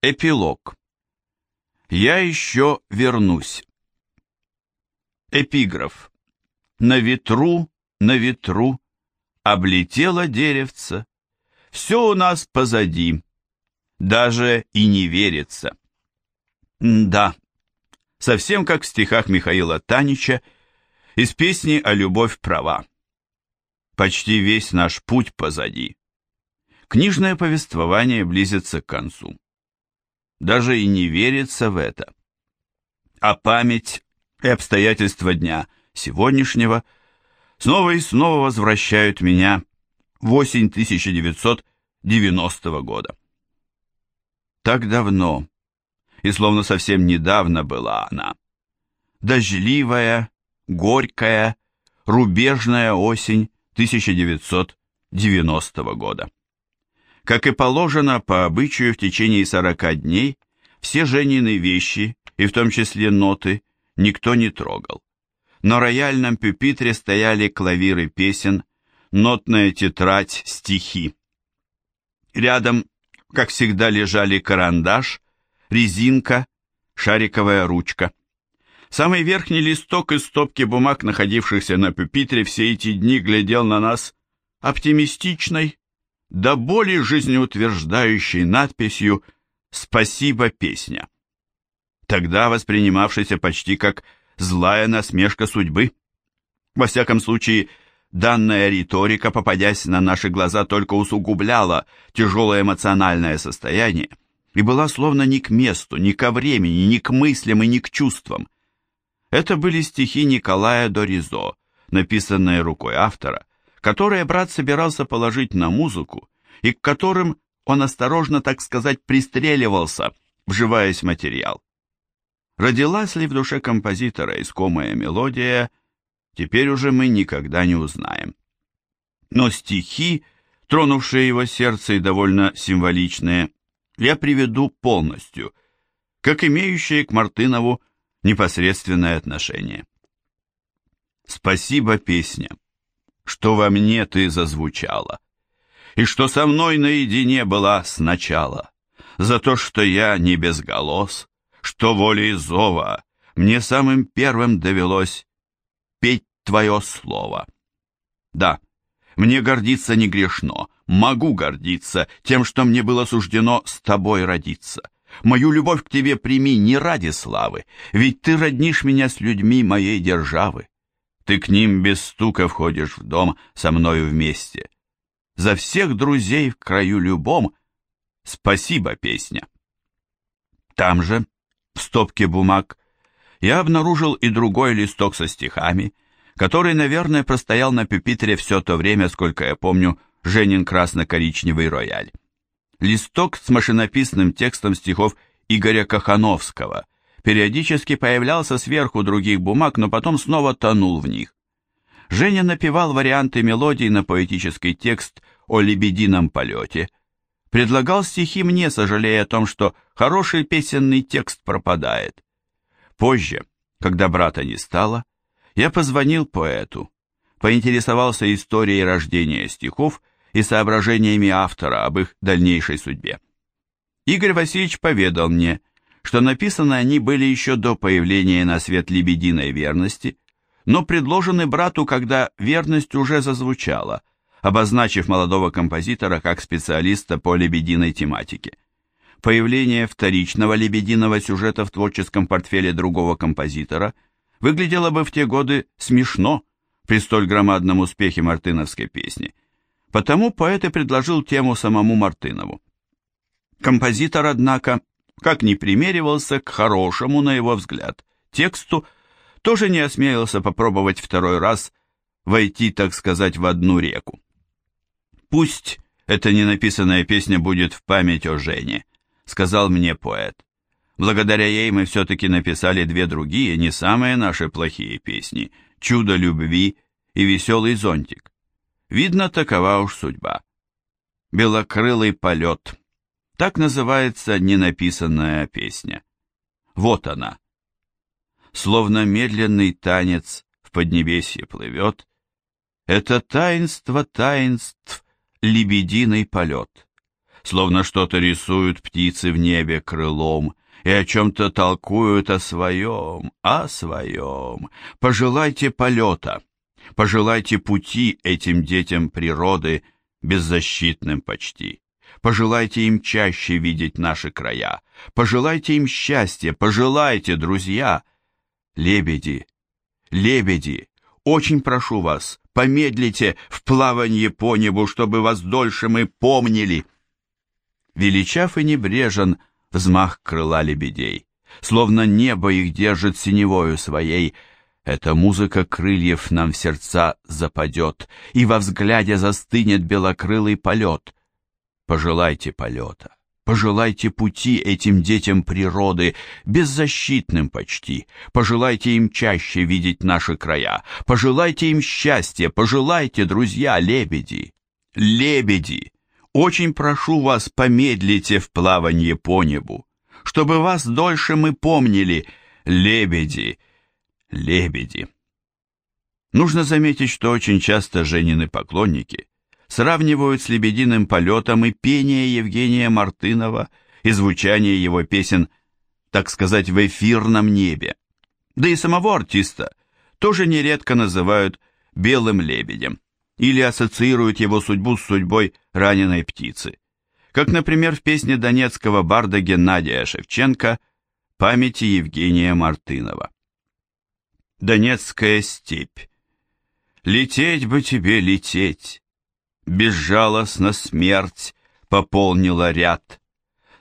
Эпилог. Я еще вернусь. Эпиграф. На ветру, на ветру, облетело деревце. Все у нас позади, даже и не верится. М да, совсем как в стихах Михаила Танича из песни о любовь права. Почти весь наш путь позади. Книжное повествование близится к концу даже и не верится в это. А память и обстоятельства дня сегодняшнего снова и снова возвращают меня в осень 1990 года. Так давно, и словно совсем недавно была она. Дождливая, горькая, рубежная осень 1990 года. Как и положено по обычаю в течение сорока дней, все Женины вещи, и в том числе ноты, никто не трогал. На рояльном пюпитре стояли клавиры песен, нотная тетрадь, стихи. Рядом, как всегда, лежали карандаш, резинка, шариковая ручка. Самый верхний листок из стопки бумаг, находившихся на пюпитре, все эти дни глядел на нас оптимистичной, до боли жизнеутверждающей надписью «Спасибо, песня», тогда воспринимавшейся почти как злая насмешка судьбы. Во всяком случае, данная риторика, попадясь на наши глаза, только усугубляла тяжелое эмоциональное состояние и была словно ни к месту, ни ко времени, ни к мыслям и ни к чувствам. Это были стихи Николая Доризо, написанные рукой автора, которые брат собирался положить на музыку и к которым он осторожно, так сказать, пристреливался, вживаясь в материал. Родилась ли в душе композитора искомая мелодия, теперь уже мы никогда не узнаем. Но стихи, тронувшие его сердце и довольно символичные, я приведу полностью, как имеющие к Мартынову непосредственное отношение. Спасибо, песня что во мне ты зазвучала, и что со мной наедине была сначала, за то, что я не безголос, что волей зова мне самым первым довелось петь твое слово. Да, мне гордиться не грешно, могу гордиться тем, что мне было суждено с тобой родиться. Мою любовь к тебе прими не ради славы, ведь ты роднишь меня с людьми моей державы. Ты к ним без стука входишь в дом со мною вместе. За всех друзей в краю любом спасибо, песня. Там же, в стопке бумаг, я обнаружил и другой листок со стихами, который, наверное, простоял на пюпитре все то время, сколько я помню Женин красно-коричневый рояль. Листок с машинописным текстом стихов Игоря Кахановского – периодически появлялся сверху других бумаг, но потом снова тонул в них. Женя напевал варианты мелодий на поэтический текст о лебедином полете, предлагал стихи мне, сожалея о том, что хороший песенный текст пропадает. Позже, когда брата не стало, я позвонил поэту, поинтересовался историей рождения стихов и соображениями автора об их дальнейшей судьбе. Игорь Васильевич поведал мне, что написаны они были еще до появления на свет лебединой верности, но предложены брату, когда верность уже зазвучала, обозначив молодого композитора как специалиста по лебединой тематике. Появление вторичного лебединого сюжета в творческом портфеле другого композитора выглядело бы в те годы смешно при столь громадном успехе мартыновской песни. Потому поэт и предложил тему самому Мартынову. Композитор, однако, как ни примеривался к хорошему, на его взгляд, тексту, тоже не осмелился попробовать второй раз войти, так сказать, в одну реку. «Пусть эта ненаписанная песня будет в память о Жене», — сказал мне поэт. Благодаря ей мы все-таки написали две другие, не самые наши плохие песни «Чудо любви» и «Веселый зонтик». Видно, такова уж судьба. Белокрылый полет. Так называется ненаписанная песня. Вот она. Словно медленный танец в поднебесье плывет. Это таинство таинств, лебединый полет. словно что-то рисуют птицы в небе крылом и о чем-то толкуют о своем, о своем. Пожелайте полета, пожелайте пути этим детям природы, беззащитным почти. Пожелайте им чаще видеть наши края, пожелайте им счастья, пожелайте, друзья. Лебеди, лебеди, очень прошу вас, помедлите в плаванье по небу, чтобы вас дольше мы помнили. Величав и небрежен взмах крыла лебедей, словно небо их держит синевою своей, эта музыка крыльев нам в сердца западет, и во взгляде застынет белокрылый полет. Пожелайте полета, пожелайте пути этим детям природы, беззащитным почти, пожелайте им чаще видеть наши края, пожелайте им счастья, пожелайте, друзья, лебеди, лебеди. Очень прошу вас, помедлите в плаванье по небу, чтобы вас дольше мы помнили, лебеди, лебеди. Нужно заметить, что очень часто Женины поклонники сравнивают с лебединым полетом и пение Евгения Мартынова и звучание его песен, так сказать, в эфирном небе. Да и самого артиста тоже нередко называют «белым лебедем» или ассоциируют его судьбу с судьбой раненой птицы. Как, например, в песне донецкого барда Геннадия Шевченко «Памяти Евгения Мартынова». Донецкая степь. Лететь бы тебе лететь, Безжалостно смерть пополнила ряд.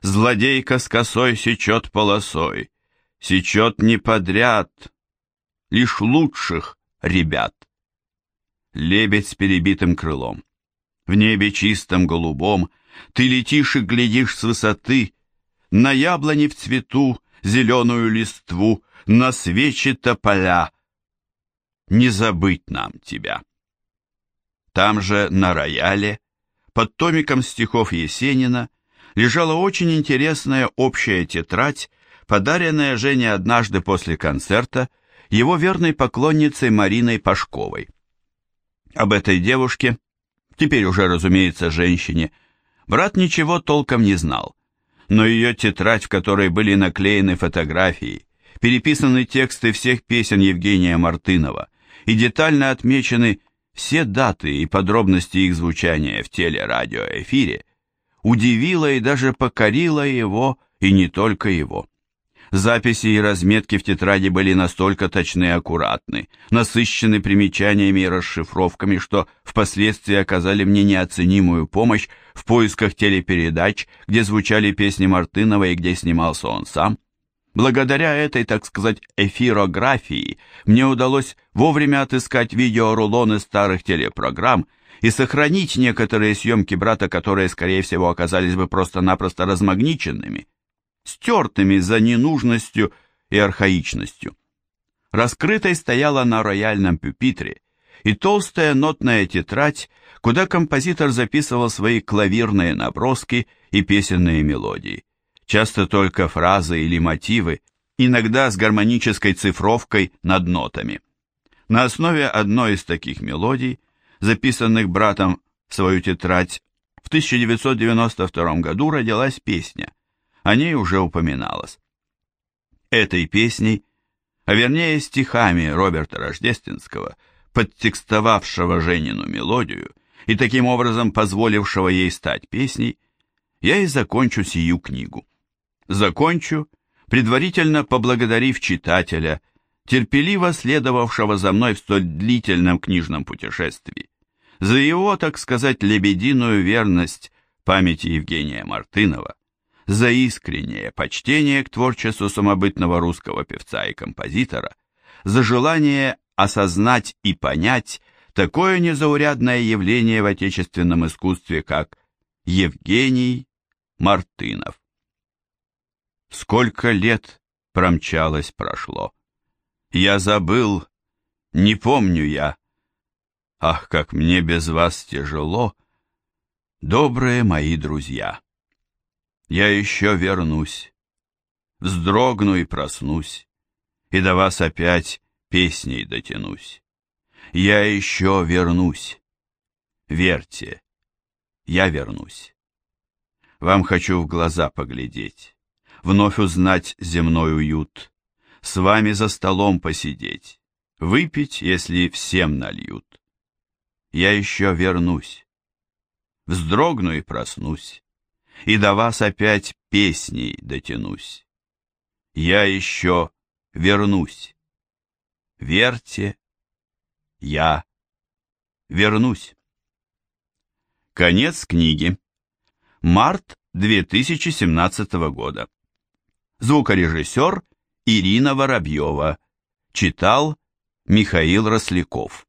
Злодейка с косой сечет полосой, Сечет не подряд, лишь лучших ребят лебедь с перебитым крылом. В небе чистом голубом ты летишь и глядишь с высоты на яблони в цвету, зеленую листву, на свечи тополя. Не забыть нам тебя. Там же, на рояле, под томиком стихов Есенина, лежала очень интересная общая тетрадь, подаренная Жене однажды после концерта его верной поклонницей Мариной Пашковой. Об этой девушке, теперь уже, разумеется, женщине, брат ничего толком не знал, но ее тетрадь, в которой были наклеены фотографии, переписаны тексты всех песен Евгения Мартынова и детально отмечены все даты и подробности их звучания в телерадиоэфире, удивила и даже покорила его, и не только его. Записи и разметки в тетради были настолько точны и аккуратны, насыщены примечаниями и расшифровками, что впоследствии оказали мне неоценимую помощь в поисках телепередач, где звучали песни Мартынова и где снимался он сам. Благодаря этой, так сказать, эфирографии мне удалось вовремя отыскать видеорулоны старых телепрограмм и сохранить некоторые съемки брата, которые, скорее всего, оказались бы просто-напросто размагниченными стертыми за ненужностью и архаичностью. Раскрытой стояла на рояльном пюпитре и толстая нотная тетрадь, куда композитор записывал свои клавирные наброски и песенные мелодии. Часто только фразы или мотивы, иногда с гармонической цифровкой над нотами. На основе одной из таких мелодий, записанных братом в свою тетрадь, в 1992 году родилась песня о ней уже упоминалось. Этой песней, а вернее стихами Роберта Рождественского, подтекстовавшего Женину мелодию и таким образом позволившего ей стать песней, я и закончу сию книгу. Закончу, предварительно поблагодарив читателя, терпеливо следовавшего за мной в столь длительном книжном путешествии, за его, так сказать, лебединую верность памяти Евгения Мартынова, за искреннее почтение к творчеству самобытного русского певца и композитора, за желание осознать и понять такое незаурядное явление в отечественном искусстве, как Евгений Мартынов. Сколько лет промчалось прошло. Я забыл, не помню я. Ах, как мне без вас тяжело, добрые мои друзья я еще вернусь, вздрогну и проснусь, и до вас опять песней дотянусь. Я еще вернусь, верьте, я вернусь. Вам хочу в глаза поглядеть, вновь узнать земной уют, с вами за столом посидеть, выпить, если всем нальют. Я еще вернусь, вздрогну и проснусь, и до вас опять песней дотянусь. Я еще вернусь. Верьте, я вернусь. Конец книги. Март 2017 года. Звукорежиссер Ирина Воробьева. Читал Михаил Росляков.